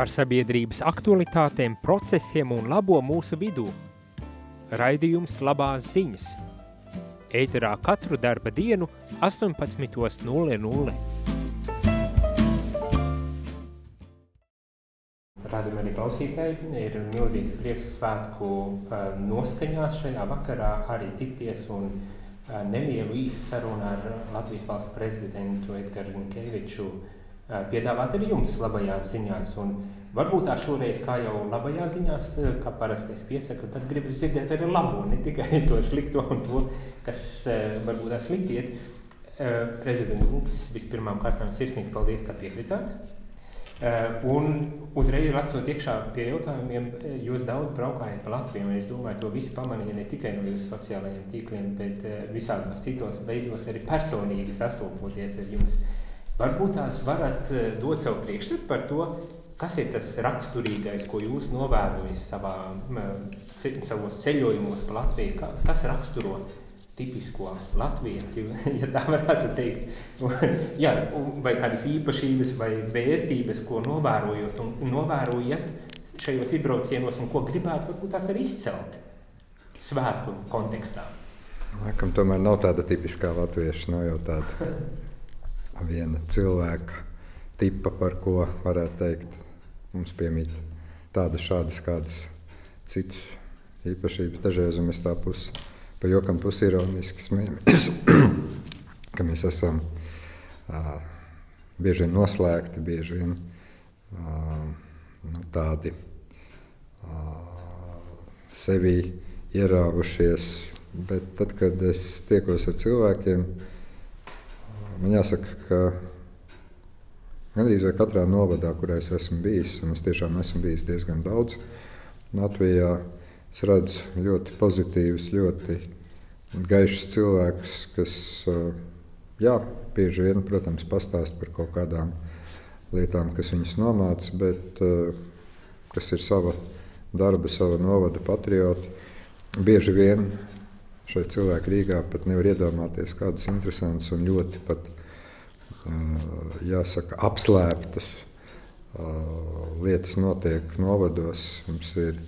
par sabiedrības aktualitātēm, procesiem un labo mūsu vidū. Raidījums labās ziņas. Ēterā katru darba dienu 18.00. Radam arī klausītāji, ir milzīgs prieks svētku noskaņās šajā vakarā arī tikties un nelielu īsu sarunu ar Latvijas valsts prezidentu Edgaru Rinkeviču piedāvāt arī jums labajās ziņās. Un varbūt tā šoreiz, kā jau labajās ziņās, kā parasti es piesaku, tad gribas dzirdēt arī labo, ne tikai to slikto un to, kas varbūt tā slikti iet. Prezidents, vispirmām kārtām sirsnīgi paldies, ka piekritāt. Un uzreiz lecot iekšā pie jautājumiem, jūs daudz braukājat pa Latviju, un es domāju, to visu pamanīja ne tikai no jūsu sociālajiem tīkliem, bet visādos citos veidos arī personīgi sastopoties ar jums. Varbūt tās varat dot savu priekšstatu par to, kas ir tas raksturīgais, ko jūs novērojat savā, savos ceļojumos pa Latviju, kas raksturo tipisko latvieti, ja tā varētu teikt. Jā, vai kādas īpašības vai vērtības, ko novērojot un novērojat šajos izbraucienos un ko gribētu varbūt tās arī izcelt svētku kontekstā. Laikam tomēr nav tāda tipiskā latvieša, nav jau tāda viena cilvēka tipa, par ko varētu teikt, mums piemīt tādas, šādas, kādas citas īpašības. Dažreiz mēs tā pusi pa jokam pusironiski smējamies, ka mēs esam uh, bieži vien noslēgti, bieži vien uh, nu, tādi uh, sevi ierāvušies. Bet tad, kad es tiekos ar cilvēkiem, man jāsaka, ka gandrīz vai katrā novadā, kurā es esmu bijis, un es tiešām esmu bijis diezgan daudz Latvijā, Es redzu ļoti pozitīvus, ļoti gaišus cilvēkus, kas jā, bieži vien, protams, pastāst par kaut kādām lietām, kas viņus nomāca, bet kas ir sava darba, sava novada patrioti. Bieži vien šai cilvēki Rīgā pat nevar iedomāties kādas interesantas un ļoti pat, jāsaka, apslēptas lietas notiek novados. Mums ir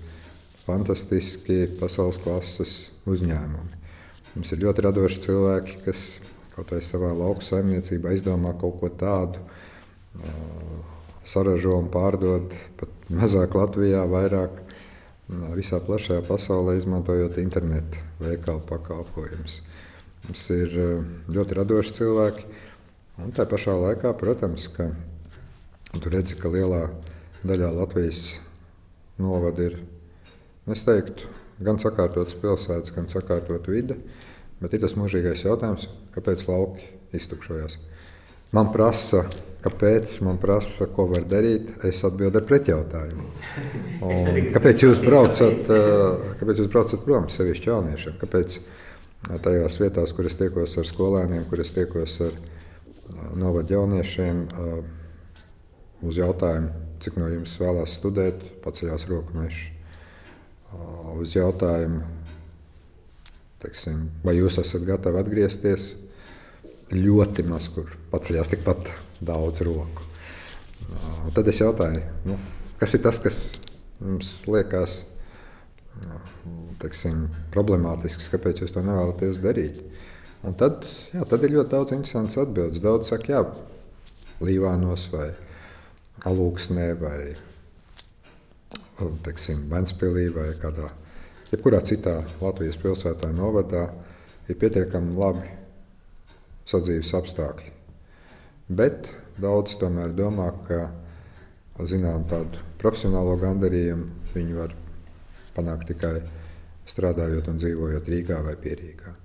fantastiski pasaules klases uzņēmumi. Mums ir ļoti radoši cilvēki, kas kaut vai savā lauku saimniecībā izdomā kaut ko tādu, saražo un pārdod pat mazāk Latvijā, vairāk visā plašajā pasaulē, izmantojot internetu veikalu pakalpojumus. Mums ir ļoti radoši cilvēki, un tā pašā laikā, protams, ka tu redzi, ka lielā daļā Latvijas novada ir Es teiktu, gan sakārtotas pilsētas, gan sakārtota vide, bet ir tas mūžīgais jautājums, kāpēc lauki iztukšojās. Man prasa, kāpēc, man prasa, ko var darīt. Es atbildu ar pretjautājumu. Un, kāpēc, jūs braucat, kāpēc jūs braucat prom, sevišķi jauniešiem? Kāpēc tajās vietās, kur es tiekos ar skolēniem, kur es tiekos ar novadu jauniešiem, uz jautājumu, cik no jums vēlās studēt, paceļās roku mežs uz jautājumu, teiksim, vai jūs esat gatavi atgriezties, ļoti maz kur paceļās tikpat daudz roku. Un tad es jautāju, nu, kas ir tas, kas jums liekas teiksim, problemātisks, kāpēc jūs to nevēlaties darīt. Un tad, jā, tad ir ļoti daudz interesantas atbildes. Daudz saka, jā, Līvānos vai Alūksnē vai teiksim, Ventspīlī vai kādā jebkurā citā Latvijas pilsētā, novadā, ir pietiekami labi sadzīves apstākļi. Bet daudz tomēr domā, ka zinām, tādu profesionālo gandarījumu viņi var panākt tikai strādājot un dzīvojot Rīgā vai Pierīgā.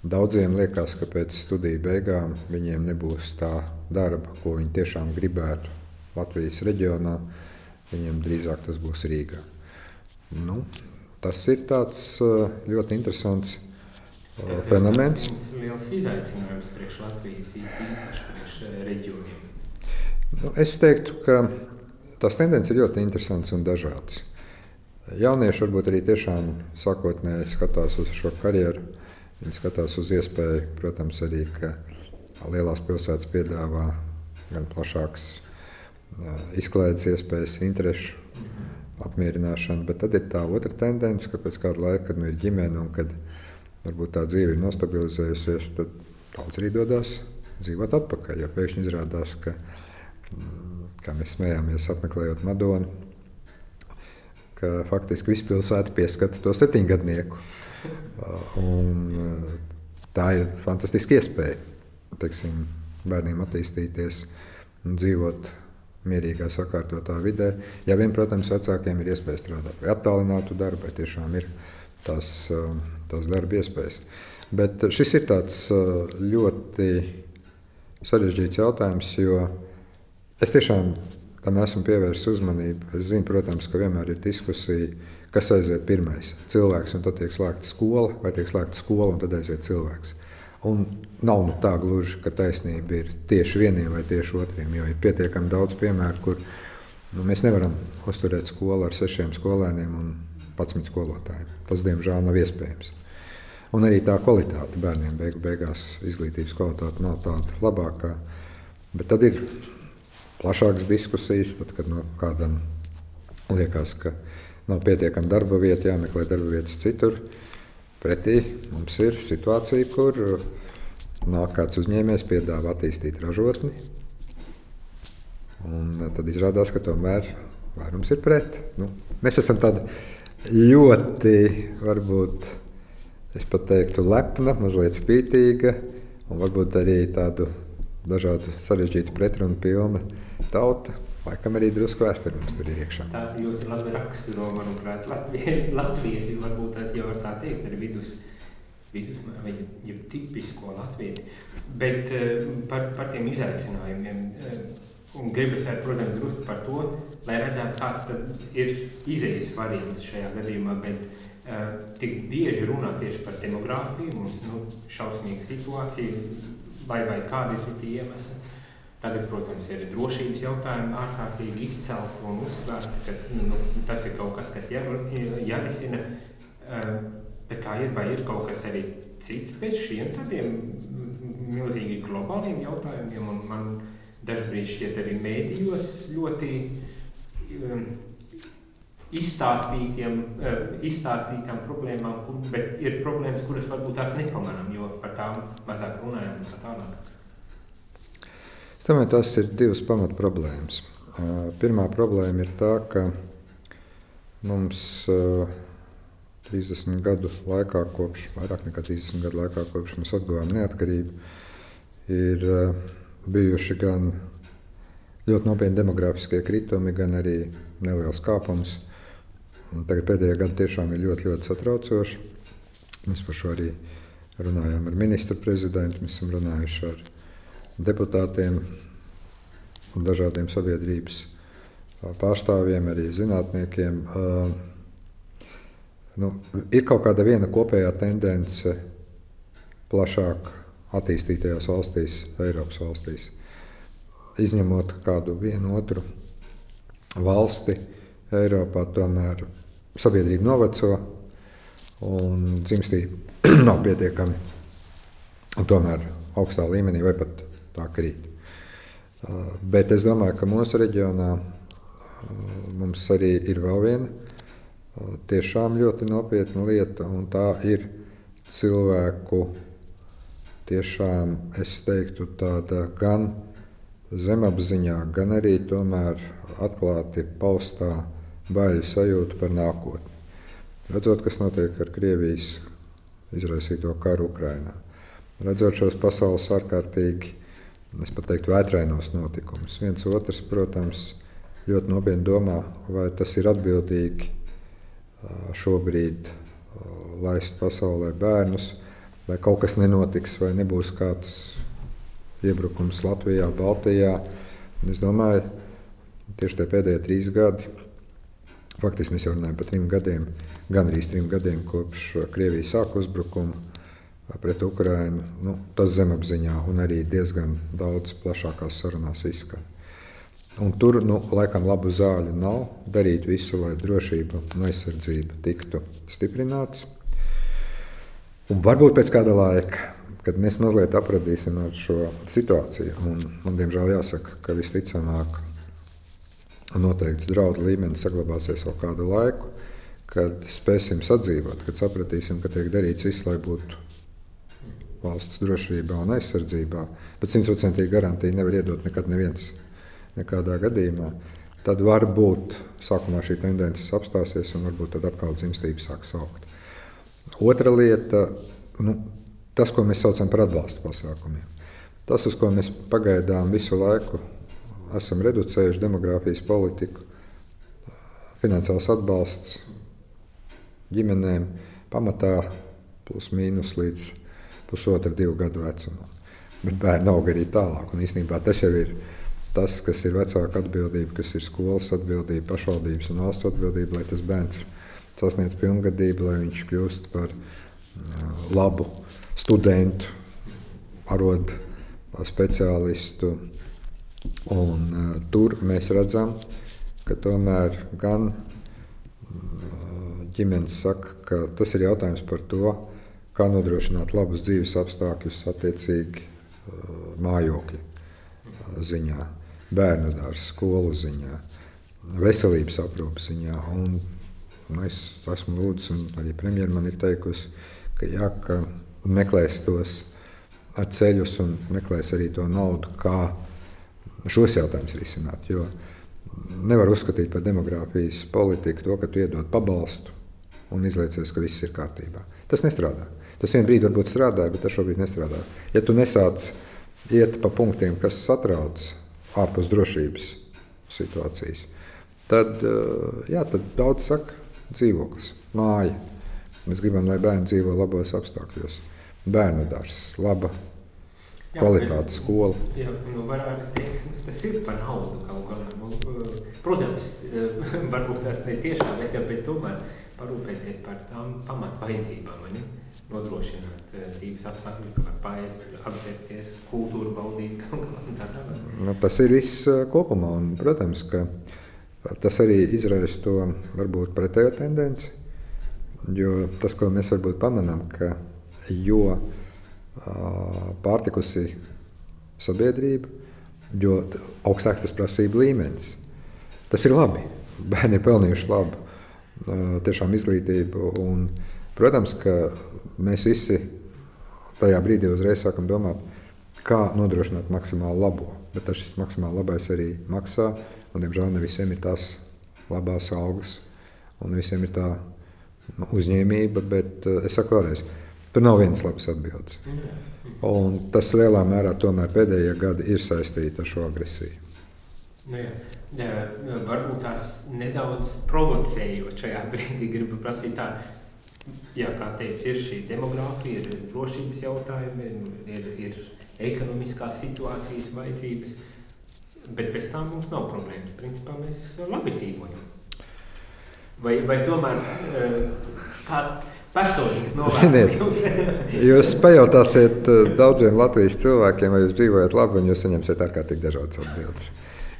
Daudziem liekas, ka pēc studiju beigām viņiem nebūs tā darba, ko viņi tiešām gribētu Latvijas reģionā Viņam drīzāk tas būs Rīgā. Nu, tas ir tāds eh, ļoti interesants tas fenomens. Tas ir liels izaicinājums priekš Latvijas, īpaši priekš eh, reģioniem. Nu, es teiktu, ka tās tendences ir ļoti interesantas un dažādas. Jaunieši varbūt arī tiešām sākotnēji skatās uz šo karjeru. Viņi skatās uz iespēju, protams, arī, ka lielās pilsētas piedāvā gan plašākas izklaides iespējas, interešu apmierināšana. Bet tad ir tā otra tendence, ka pēc kāda laika, kad nu ir ģimene un kad varbūt tā dzīve ir nostabilizējusies, tad daudz arī dodas dzīvot atpakaļ. Jo pēkšņi izrādās, ka, mm, kā mēs smējāmies apmeklējot Madonu, ka faktiski visu pilsētu pieskata to septiņgadnieku. Un, tā ir fantastiska iespēja teiksim, bērniem attīstīties un dzīvot mierīgā, sakārtotā vidē. Ja vien, protams, vecākiem ir iespēja strādāt vai attālinātu darbu, vai tiešām ir tās, um, tās darba iespējas. Bet šis ir tāds uh, ļoti sarežģīts jautājums, jo es tiešām tam esmu pievērsis uzmanību. Es zinu, protams, ka vienmēr ir diskusija, kas aiziet pirmais - cilvēks, un tad tiek slēgta skola, vai tiek slēgta skola, un tad aiziet cilvēks. Un nav nu tā gluži, ka taisnība ir tieši vieniem vai tieši otriem, jo ir pietiekami daudz piemēru, kur nu, mēs nevaram uzturēt skolu ar sešiem skolēniem un 11 skolotājiem. Tas, diemžēl, nav iespējams. Un arī tā kvalitāte bērniem beigu, beigās izglītības kvalitāte nav tāda labākā. Bet tad ir plašākas diskusijas, tad, kad no kādam liekas, ka nav pietiekami darba vieta, jāmeklē darba vietas citur. Pretī mums ir situācija, kur uh, nāk kāds uzņēmējs, piedāvā attīstīt ražotni. Un uh, tad izrādās, ka tomēr vairums ir pret. Nu, mēs esam tādi ļoti, varbūt, es pat teiktu, lepna, mazliet spītīga un varbūt arī tādu dažādu sarežģītu pretrunu pilna tauta. Laikam arī drusku vēsture mums tur ir iekšā. Tā ļoti labi raksturo, manuprāt, Latvieši. Latvieši varbūt tas jau var tā teikt, ar vidus, vidus vai tipisko latvieši. Bet uh, par, par tiem izaicinājumiem. Uh, Un gribas arī, protams, drusku par to, lai redzētu, kāds ir izējas variants šajā gadījumā. Bet uh, tik bieži runā tieši par demogrāfiju, mums nu, šausmīga situācija, vai, vai kādi ir tie iemesli. Tagad, protams, ir drošības jautājumi ārkārtīgi izcelti un uzsvērti, ka nu, tas ir kaut kas, kas jā, jārisina. Bet kā ir, vai ir kaut kas arī cits bez šiem tādiem milzīgi globāliem jautājumiem? Un man dažbrīd šķiet arī mēdījos ļoti um, izstāstītiem, izstāstītām problēmām, bet ir problēmas, kuras varbūt tās nepamanām, jo par tām mazāk runājam un tā tālāk. Es domāju, tas ir divas pamat problēmas. Pirmā problēma ir tā, ka mums 30 gadu laikā, kopš vairāk nekā 30 gadu laikā, kopš mēs atguvām neatkarību, ir bijuši gan ļoti nopietni demogrāfiskie kritumi, gan arī neliels kāpums. Tagad pēdējā gada tiešām ir ļoti, ļoti satraucoši. Mēs par šo arī runājām ar ministru prezidentu, mēs esam runājuši ar deputātiem un dažādiem sabiedrības pārstāvjiem, arī zinātniekiem. Nu, ir kaut kāda viena kopējā tendence plašāk attīstītajās valstīs, Eiropas valstīs. Izņemot kādu vienu otru valsti, Eiropā tomēr sabiedrība noveco un dzimstība nav pietiekami. Un tomēr augstā līmenī vai pat tā krīt. Bet es domāju, ka mūsu reģionā mums arī ir vēl viena tiešām ļoti nopietna lieta, un tā ir cilvēku tiešām, es teiktu, tāda gan zemapziņā, gan arī tomēr atklāti paustā baļu sajūta par nākotni. Redzot, kas notiek ar Krievijas izraisīto karu Ukrajinā, redzot šos pasaules ārkārtīgi es pat teiktu, vētrainos notikumus. Viens otrs, protams, ļoti nopietni domā, vai tas ir atbildīgi šobrīd laist pasaulē bērnus, vai kaut kas nenotiks, vai nebūs kāds iebrukums Latvijā, Baltijā. Un es domāju, tieši tie pēdējie trīs gadi, faktiski mēs jau runājam par trim gadiem, gan arī trim gadiem kopš Krievijas sāka uzbrukumu pret Ukrajinu, nu, tas zemapziņā un arī diezgan daudz plašākās sarunās izskan. Un tur nu, laikam labu zāļu nav. Darīt visu, lai drošība un aizsardzība tiktu stiprinātas. Un varbūt pēc kāda laika, kad mēs mazliet apradīsim ar šo situāciju, un man diemžēl jāsaka, ka visticamāk noteikts draudu līmenis saglabāsies vēl kādu laiku, kad spēsim sadzīvot, kad sapratīsim, ka tiek darīts viss, lai būtu valsts drošībā un aizsardzībā, bet simtprocentīgi garantija nevar iedot nekad neviens nekādā gadījumā. Tad var būt sākumā šī tendence apstāsies un varbūt tad atkal dzimstība sāk saukt. Otra lieta, nu, tas, ko mēs saucam par atbalsta pasākumiem. Tas, uz ko mēs pagaidām visu laiku esam reducējuši demogrāfijas politiku, finansiāls atbalsts ģimenēm pamatā plus mīnus līdz pusotra, divu gadu vecumam. Bet bērnu aug arī tālāk. Un īstenībā tas jau ir tas, kas ir vecāka atbildība, kas ir skolas atbildība, pašvaldības un valsts atbildība, lai tas bērns sasniedz pilngadību, lai viņš kļūst par uh, labu studentu, arodu speciālistu. Un, uh, tur mēs redzam, ka tomēr gan uh, ģimenes saka, ka tas ir jautājums par to, kā nodrošināt labus dzīves apstākļus attiecīgi uh, mājokļu uh, ziņā, bērnu dārza, skolu ziņā, veselības aprūpas ziņā. Un, nu, es esmu lūdzis, un arī premjerministrs man ir teikusi, ka, jā, ka meklēs tos ceļus un meklēs arī to naudu, kā šos jautājumus risināt. Jo nevar uzskatīt par demogrāfijas politiku to, ka tu iedod pabalstu un izliecies, ka viss ir kārtībā. Tas nestrādā. Tas vienā brīdī varbūt strādāja, bet tas šobrīd nestrādā. Ja tu nesāc iet pa punktiem, kas satrauc ārpus drošības situācijas, tad, jā, tad daudz saka, dzīvoklis, māja. Mēs gribam, lai bērni dzīvo labos apstākļos. Bērnu dārsts, laba kvalitātes skola. Jā, nu varētu teikt, nu, tas ir par naudu kaut kā. Nu, protams, varbūt tas ne tiešā veidā, bet tomēr parūpēties par tām pamatvajadzībām nodrošināt uh, dzīves apstākļus, kā pāriest, apģērbties, kultūru baudīt. nu, tas ir viss uh, kopumā, un, protams, ka tas arī izraisa to varbūt pretējo tendenci, jo tas, ko mēs varbūt pamanām, ka jo pārtikusi sabiedrība, jo augstāks tas prasību līmenis. Tas ir labi. Bērni ir pelnījuši labu, tiešām izglītību. Un, protams, ka mēs visi tajā brīdī uzreiz sākam domāt, kā nodrošināt maksimāli labo. Bet tas maksimāli labais arī maksā, un, diemžēl, ne visiem ir tās labās algas, un visiem ir tā nu, uzņēmība. Bet uh, es saku vēlreiz, tur nav vienas labas atbildes. Un tas lielā mērā tomēr pēdējie gadi ir saistīti ar šo agresiju. Nu. Jā, varbūt tās nedaudz provocējot šajā brīdī, gribu prasīt, tā, jā, kā teikt, ir šī demogrāfija, ir drošības jautājumi, ir, ir ekonomiskās situācijas vajadzības, bet bez tām mums nav problēmas. Principā mēs labi dzīvojam. Vai, vai tomēr eh, kā personīgs novērtējums? jūs pajautāsiet eh, daudziem Latvijas cilvēkiem, vai jūs dzīvojat labi, un jūs saņemsiet ārkārtīgi dažādas atbildes.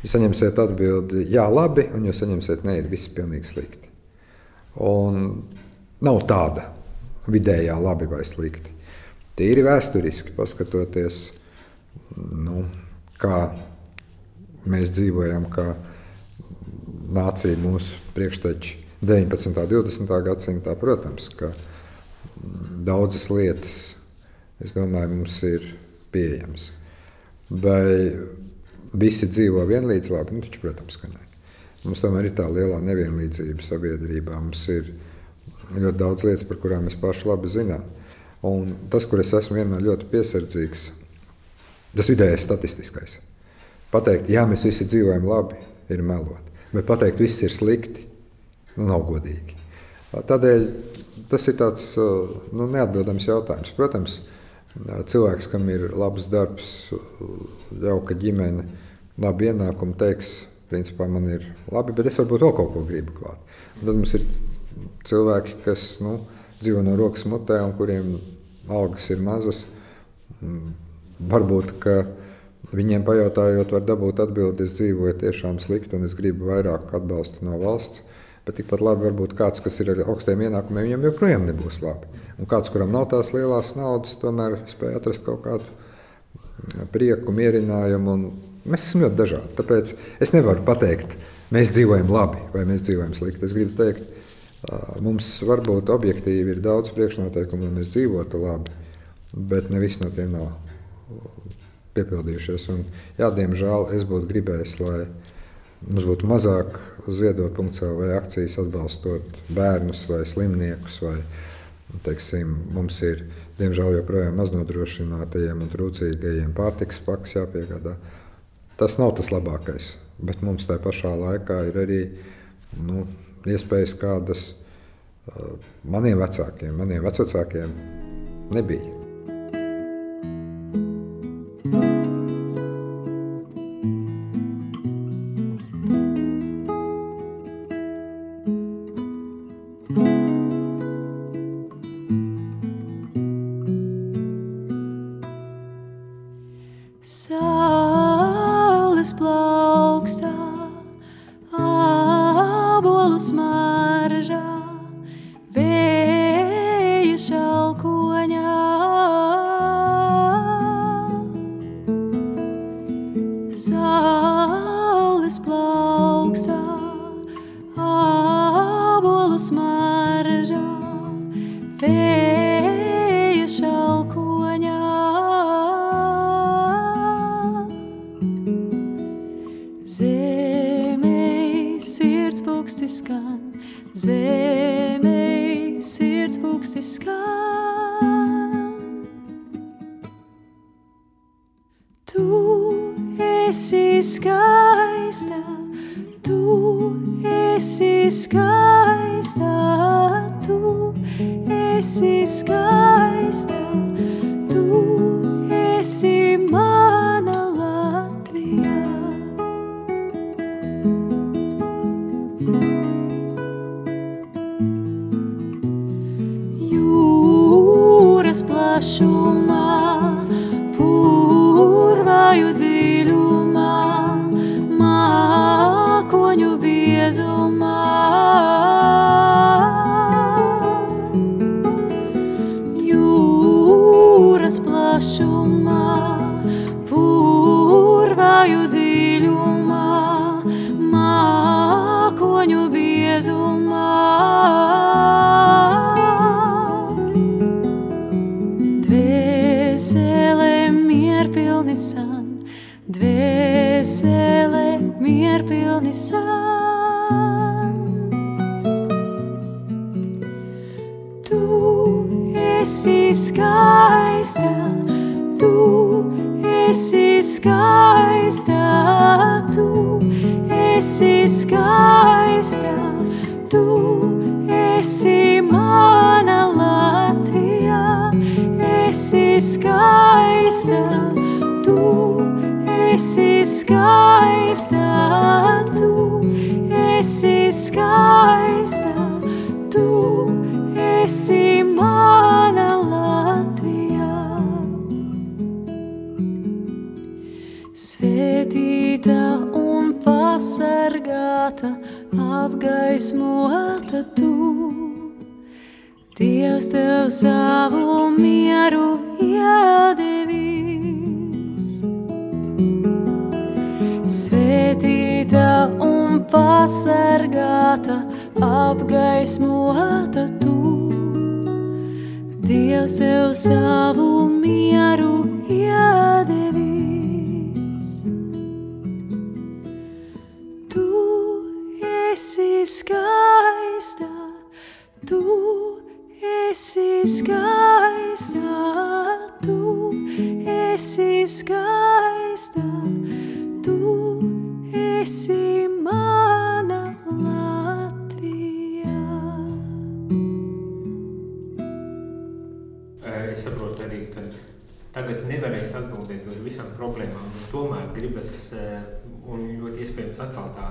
Jūs saņemsiet atbildi, jā, labi, un jūs saņemsiet, nē, ir viss pilnīgi slikti. Un nav tāda vidējā labi vai slikti. Tīri vēsturiski paskatoties, nu, kā mēs dzīvojam, kā nācija mūsu priekšteči 19. un 20. gadsimtā, protams, ka daudzas lietas, es domāju, mums ir pieejamas. Vai visi dzīvo vienlīdz labi? Nu, taču, protams, ka nē. Mums tomēr ir tā lielā nevienlīdzība sabiedrībā. Mums ir ļoti daudz lietas, par kurām mēs paši labi zinām. Un tas, kur es esmu vienmēr ļoti piesardzīgs, tas vidējais statistiskais. Pateikt, jā, mēs visi dzīvojam labi, ir melot. Bet pateikt, viss ir slikti, nu, nav godīgi. Tādēļ tas ir tāds nu, neatbildams jautājums. Protams, cilvēks, kam ir labs darbs, jauka ģimene, labi ienākumi, teiks, principā man ir labi, bet es varbūt vēl kaut ko gribu klāt. Un tad mums ir cilvēki, kas nu, dzīvo no rokas mutē un kuriem algas ir mazas. Varbūt viņiem pajautājot, var dabūt atbildi, es dzīvoju tiešām slikti un es gribu vairāk atbalsta no valsts. Bet tikpat labi varbūt kāds, kas ir ar augstiem ienākumiem, viņam joprojām nebūs labi. Un kāds, kuram nav tās lielās naudas, tomēr spēj atrast kaut kādu prieku, mierinājumu. Mēs esam ļoti dažādi. Tāpēc es nevaru pateikt, mēs dzīvojam labi vai mēs dzīvojam slikti. Es gribu teikt, mums varbūt objektīvi ir daudz priekšnoteikumu, lai mēs dzīvotu labi, bet ne viss no tiem nav piepildījušies. Un, jā, diemžēl es būtu gribējis, lai mums būtu mazāk ziedot punktu vai akcijas atbalstot bērnus vai slimniekus. Vai, teiksim, mums ir diemžēl joprojām maznodrošinātajiem un trūcīgajiem pārtiks paks jāpiegādā. Tas nav tas labākais, bet mums tajā pašā laikā ir arī nu, iespējas, kādas uh, maniem vecākiem, maniem vecākiem nebija. fair. Jesu, oh my. skaista, tu esi mana Latvija, esi skaista, tu esi skaista, tu esi skaista, tu esi mana Latvija. Svētītā pasargāta, apgaismota tu. Dievs tev savu mieru iedevīs. Svētīta un pasargāta, apgaismota tu. Dievs tev savu mieru iedevīs. esi skaista, tu esi skaista, tu esi skaista, tu esi mana Latvija. Es saprotu arī, ka tagad nevarēs atbildēt uz visām problēmām, tomēr gribas un ļoti iespējams atkal tā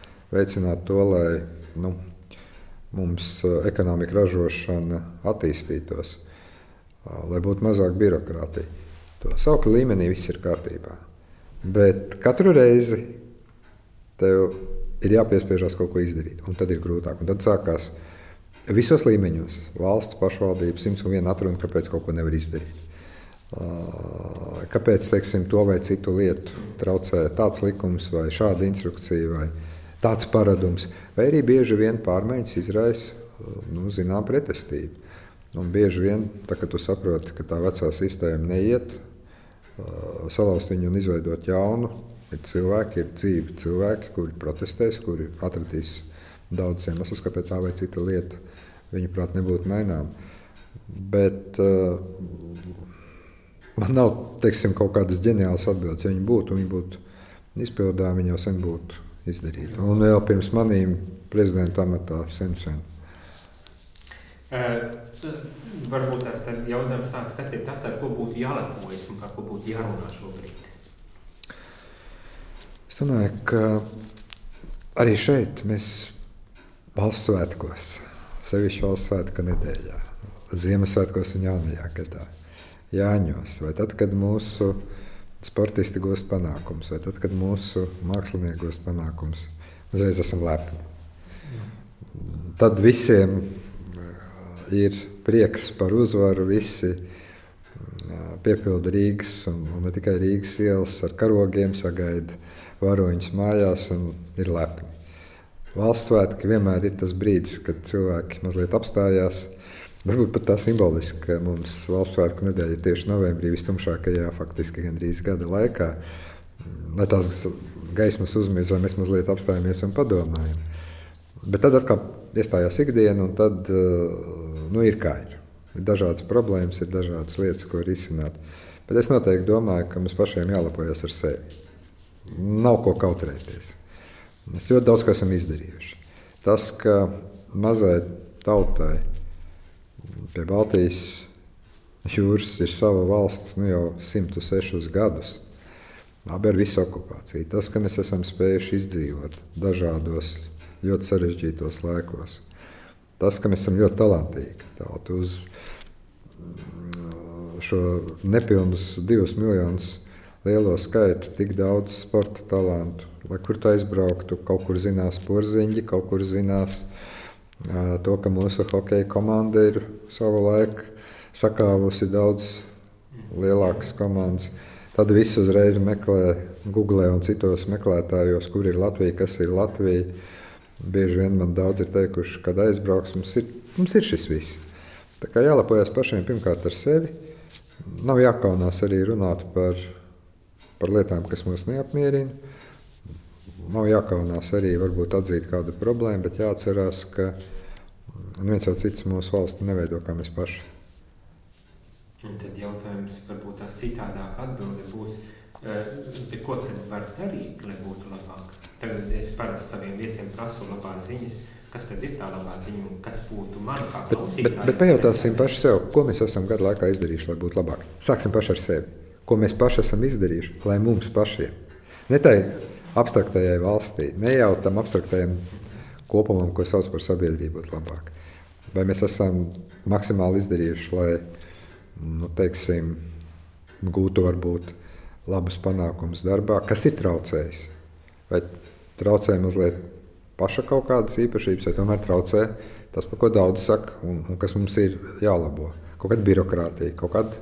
veicināt to, lai nu, mums ekonomika ražošana attīstītos, lai būtu mazāk birokrātija. To saukļu līmenī viss ir kārtībā. Bet katru reizi tev ir jāpiespiežās kaut ko izdarīt, un tad ir grūtāk. Un tad sākās visos līmeņos - valsts, pašvaldības, 101 atruna, kāpēc kaut ko nevar izdarīt. Kāpēc teiksim, to vai citu lietu traucē tāds likums, vai šāda instrukcija, vai tāds paradums, vai arī bieži vien pārmaiņas izraisa nu, zinām pretestību. Un bieži vien, tā, kad tu saproti, ka tā vecā sistēma neiet, salauzt viņu un izveidot jaunu. Ir cilvēki, ir dzīvi cilvēki, kuri protestēs, kuri atradīs daudz iemeslus, kāpēc tā vai cita lieta viņa prāt nebūtu mainām. Bet uh, man nav teiksim, kaut kādas ģeniālas atbildes. Ja viņi būtu, viņi būtu izpildāmi, viņi jau sen būtu izdarīti. Un vēl pirms manīm prezidenta amatā sen sen. Uh, varbūt tas ir jautājums tāds, kas ir tas, ar ko būtu jālepojas un par ko būtu jārunā šobrīd? Es domāju, ka arī šeit mēs valsts svētkos, sevišķi valsts svētku nedēļā, Ziemassvētkos un jaunajā gadā, Jāņos, vai tad, kad mūsu sportisti gūst panākumus, vai tad, kad mūsu mākslinieki gūst panākumus, uzreiz esam lepni. Tad visiem ir prieks par uzvaru. Visi piepilda Rīgas, un, un ne tikai Rīgas ielas ar karogiem, sagaida varoņus mājās un ir lepni. Valsts svētki vienmēr ir tas brīdis, kad cilvēki mazliet apstājās. Varbūt pat tā simboliski, ka mums valsts svētku nedēļa ir tieši novembrī, vistumšākajā, faktiski gandrīz gada laikā. Lai tās gaismas uzmīst, mēs mazliet apstājamies un padomājam. Bet tad atkal iestājās ikdiena, un tad nu, ir kā ir. Ir dažādas problēmas, ir dažādas lietas, ko risināt. Bet es noteikti domāju, ka mums pašiem jālepojas ar sevi. Nav ko kautrēties. Mēs ļoti daudz ko esam izdarījuši. Tas, ka mazai tautai pie Baltijas jūras ir sava valsts nu jau 106 gadus, abi ar visu okupāciju. Tas, ka mēs esam spējuši izdzīvot dažādos ļoti sarežģītos laikos tas, ka mēs esam ļoti talantīgi. Tauta uz mm, šo nepilnus divus miljonus lielo skaitu, tik daudz sporta talantu. Lai kur tu aizbrauktu, kaut kur zinās porziņģi, kaut kur zinās uh, to, ka mūsu hokeja komanda ir savu laiku sakāvusi daudz lielākas komandas. Tad viss uzreiz meklē Google un citos meklētājos, kur ir Latvija, kas ir Latvija. Bieži vien man daudz ir teikuši, kad aizbrauks, mums ir, mums ir šis viss. Tā kā jālepojas pašiem pirmkārt ar sevi. Nav jākaunās arī runāt par, par lietām, kas mūs neapmierina. Nav jākaunās arī varbūt atzīt kādu problēmu, bet jāatcerās, ka neviens jau cits mūsu valsti neveido kā mēs paši. Un tad jautājums, varbūt tas citādāk atbilde būs, uh, ko tad var darīt, lai būtu labāk? Tagad es parasti saviem viesiem prasu labās ziņas, kas tad ir tā labā ziņa un kas būtu man kā klausītājiem. Bet, bet, bet pajautāsim paši sev, ko mēs esam gadu laikā izdarījuši, lai būtu labāk. Sāksim paši ar sevi. Ko mēs paši esam izdarījuši, lai mums pašiem, ne tai abstraktajai valstī, ne jau tam abstraktajam kopumam, ko sauc par sabiedrību, būtu labāk. Vai mēs esam maksimāli izdarījuši, lai nu, teiksim, gūtu varbūt labus panākumus darbā, kas ir traucējis. Vai traucē mazliet paša kaut kādas īpašības, vai tomēr traucē tas, par ko daudz saka, un, un kas mums ir jālabo. Kaut kāda birokrātija, kaut kāda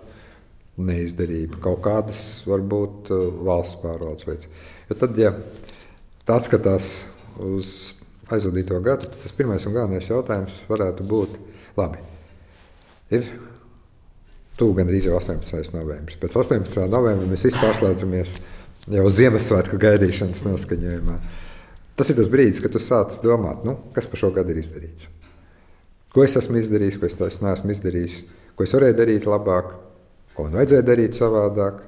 neizdarība, kaut kādas varbūt valsts pārvaldes lietas. Jo tad, ja tāds skatās uz aizvadīto gadu, tad tas pirmais un galvenais jautājums varētu būt, labi, ir tuvu gandrīz jau 18. novembris. Pēc 18. novembra mēs visi pārslēdzamies jau Ziemassvētku gaidīšanas noskaņojumā. Tas ir tas brīdis, kad tu sāc domāt, nu, kas par šo gadu ir izdarīts. Ko es esmu izdarījis, ko es neesmu izdarījis, ko es varēju darīt labāk, ko man vajadzēja darīt savādāk,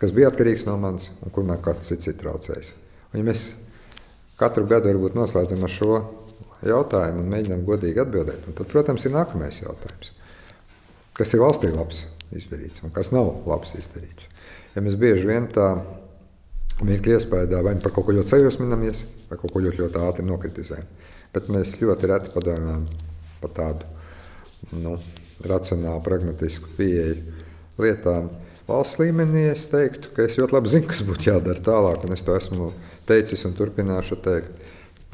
kas bija atkarīgs no manis un kur man kāds cits ir traucējis. Un, ja mēs katru gadu varbūt noslēdzam ar šo jautājumu un mēģinām godīgi atbildēt, tad, protams, ir nākamais jautājums. Kas ir valstī labs izdarīts un kas nav labs izdarīts? Ja mēs bieži vien tā mirkli iespējā vai nu par kaut ko ļoti sajūsminamies, vai kaut ko ļoti, ļoti ātri nokritizējam. Bet mēs ļoti reti padomājam par tādu nu, racionālu, pragmatisku pieeju lietām. Valsts līmenī es teiktu, ka es ļoti labi zinu, kas būtu jādara tālāk, un es to esmu teicis un turpināšu teikt.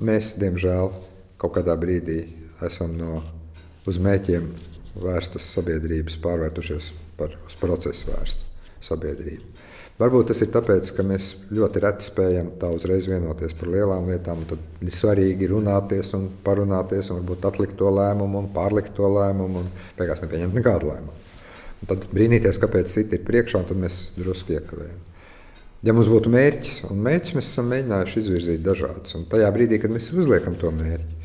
Mēs, diemžēl, kaut kādā brīdī esam no uz mēķiem vērstas sabiedrības pārvērtušies par uz procesu vērstu sabiedrību. Varbūt tas ir tāpēc, ka mēs ļoti reti spējam tā uzreiz vienoties par lielām lietām. Tad ir svarīgi runāties un parunāties, un varbūt atlikt to lēmumu, un pārlikt to lēmumu, un beigās nepieņemt nekādu lēmumu. Tad brīnīties, kāpēc citi ir priekšā, un tad mēs drusku iekavējam. Ja mums būtu mērķis, un mērķis mēs esam mēģinājuši izvirzīt dažādus, un tajā brīdī, kad mēs uzliekam to mērķi,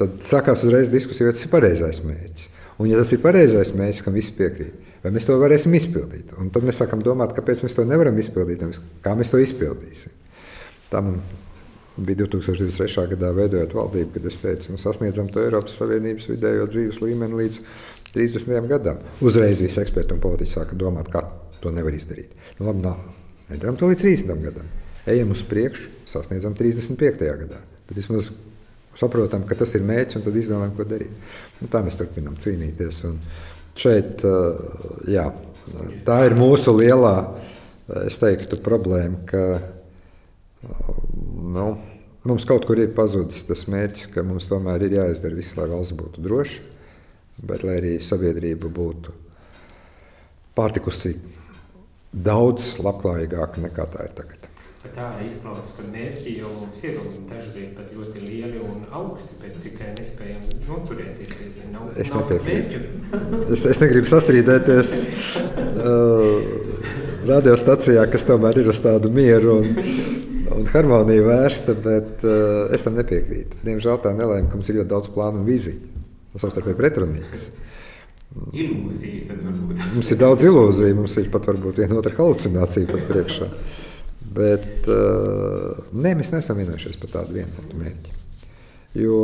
tad sākās uzreiz diskusija, vai tas ir pareizais mērķis. Un, ja tas ir pareizais mērķis, kam visi piekrīt, vai mēs to varēsim izpildīt. Un tad mēs sākam domāt, kāpēc mēs to nevaram izpildīt, un kā mēs to izpildīsim. Tā man bija 2023. gadā veidojot valdību, kad es teicu, nu, sasniedzam to Eiropas Savienības vidējo dzīves līmeni līdz 30. gadam. Uzreiz visi eksperti un politiķi sāka domāt, kā to nevar izdarīt. Nu, labi, nav. Nedaram to līdz 30. gadam. Ejam uz priekšu, sasniedzam 35. gadā. Bet vismaz saprotam, ka tas ir mērķis, un tad izdomājam, ko darīt. Nu, tā mēs turpinām cīnīties. Un, šeit, jā, tā ir mūsu lielā teiktu, problēma, ka nu, mums kaut kur ir pazudis tas mērķis, ka mums tomēr ir jāizdara viss, lai valsts būtu droša, bet lai arī sabiedrība būtu pārtikusi daudz labklājīgāka nekā tā ir tagad. Tā izklausās, ka mērķi jau mums ir un daži ir pat ļoti lieli un augsti, bet tikai nespējam noturēties. Nav, es mērķu. es, es negribu sastrīdēties uh, radiostacijā, kas tomēr ir uz tādu mieru un, un harmoniju vērsta, bet uh, es tam nepiekrītu. Diemžēl tā nelēma, ka mums ir ļoti daudz plānu un vīziju. Savstarpēji pretrunīgs. Ilūzija tad varbūt. Mums ir daudz ilūziju, mums ir pat varbūt viena otra halucinācija pat priekšā. Bet uh, nē, mēs neesam vienojušies par tādu vienotu mērķi. Jo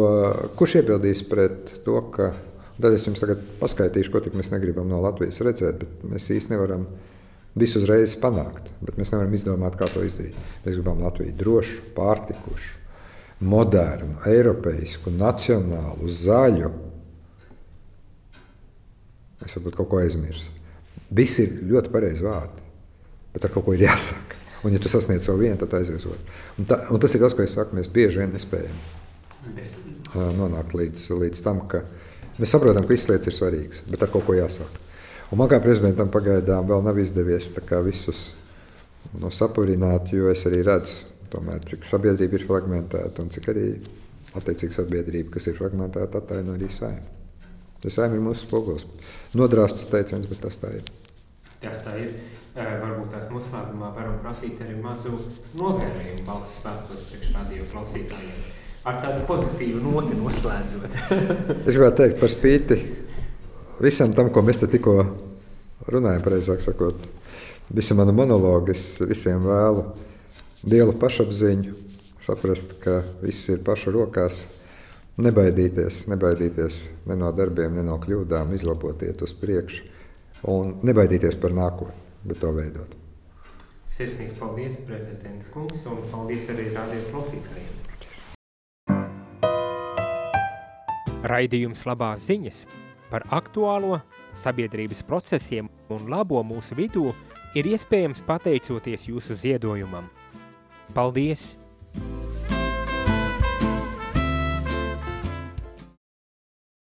kurš iebildīs pret to, ka tad es jums tagad paskaidrošu, ko mēs negribam no Latvijas redzēt, bet mēs īstenībā nevaram visu uzreiz panākt. Bet mēs nevaram izdomāt, kā to izdarīt. Mēs gribam Latviju drošu, pārtikušu, modernu, eiropeisku, nacionālu, zaļu. Es varbūt kaut ko aizmirsu. Visi ir ļoti pareizi vārdi, bet ar kaut ko ir jāsaka. Un, ja tu sasniedz savu vienu, tad aizies otru. Un, ta, un tas ir tas, ko es saku, mēs bieži vien nespējam nonākt līdz, līdz tam, ka mēs saprotam, ka visas lietas ir svarīgas, bet ar kaut ko jāsāk. Un man kā prezidentam pagaidām vēl nav izdevies visus nu, sapurināt, jo es arī redzu, tomēr, cik sabiedrība ir fragmentēta un cik arī attiecīgi sabiedrība, kas ir fragmentēta, attaino arī saimē. Tas saimē ir mūsu spogulis. Nodrāsts teiciens, bet tas tā ir. Tas tā ir. Varbūt tās noslēgumā varam prasīt arī mazu novērtējumu valsts svētkos priekšrādīju klausītājiem. Ar tādu pozitīvu noti noslēdzot. es gribētu teikt par spīti visam tam, ko mēs te tikko runājam, pareizāk sakot, visu manu monologu, es visiem vēlu lielu pašapziņu, saprast, ka viss ir pašu rokās, nebaidīties, nebaidīties ne no darbiem, ne no kļūdām, izlabot iet uz priekšu un nebaidīties par nākotni bet to veidot. Sirsnīgs paldies, prezidenta kungs, un paldies arī radio klausītājiem. Raidījums labās ziņas par aktuālo sabiedrības procesiem un labo mūsu vidū ir iespējams pateicoties jūsu ziedojumam. Paldies!